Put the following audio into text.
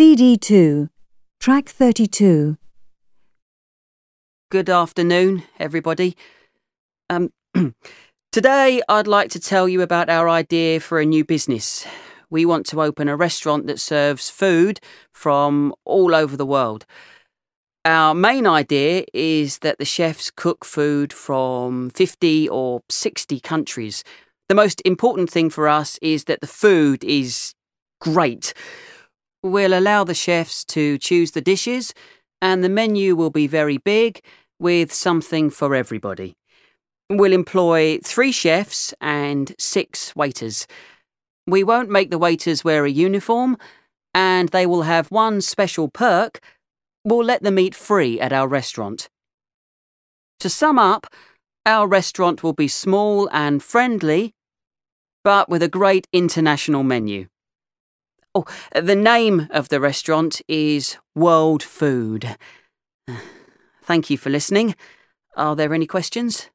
CD2, track 32. Good afternoon, everybody. Um, today, I'd like to tell you about our idea for a new business. We want to open a restaurant that serves food from all over the world. Our main idea is that the chefs cook food from 50 or 60 countries. The most important thing for us is that the food is great. We'll allow the chefs to choose the dishes, and the menu will be very big with something for everybody. We'll employ three chefs and six waiters. We won't make the waiters wear a uniform, and they will have one special perk we'll let them eat free at our restaurant. To sum up, our restaurant will be small and friendly, but with a great international menu. Oh, the name of the restaurant is World Food. Thank you for listening. Are there any questions?